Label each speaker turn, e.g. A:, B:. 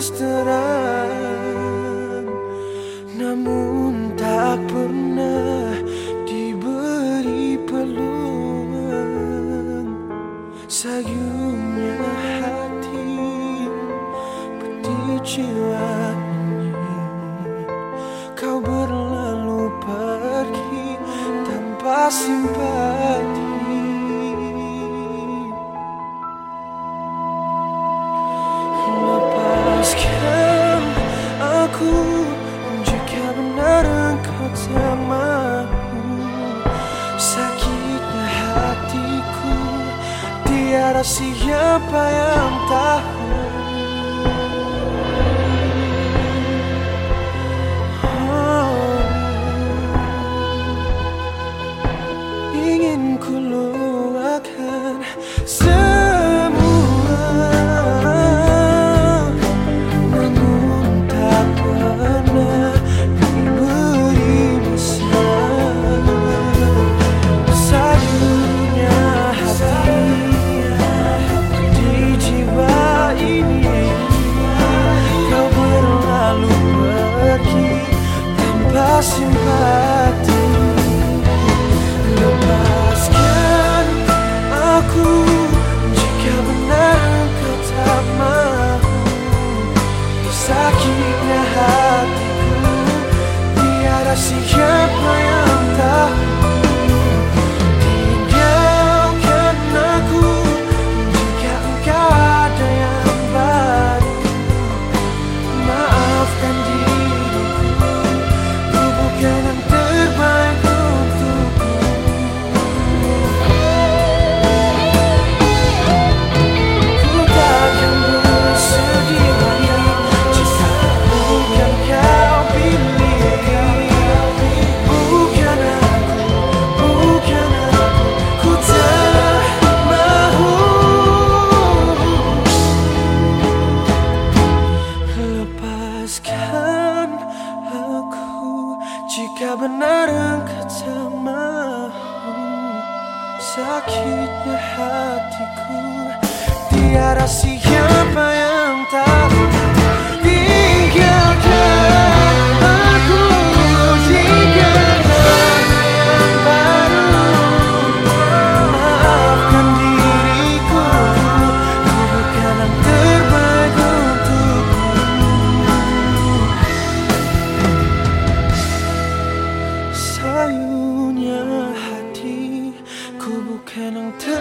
A: terus terang. Namun tak pernah diberi peluang Sayunya hati peti jiwa Kau berlalu pergi tanpa simpan aku Jika benar engkau tak mau Sakitnya hatiku Tiada siapa yang tahu jika benar tak mahu Sakitnya hatiku. Tiada siapa yang แค่น้องเธอ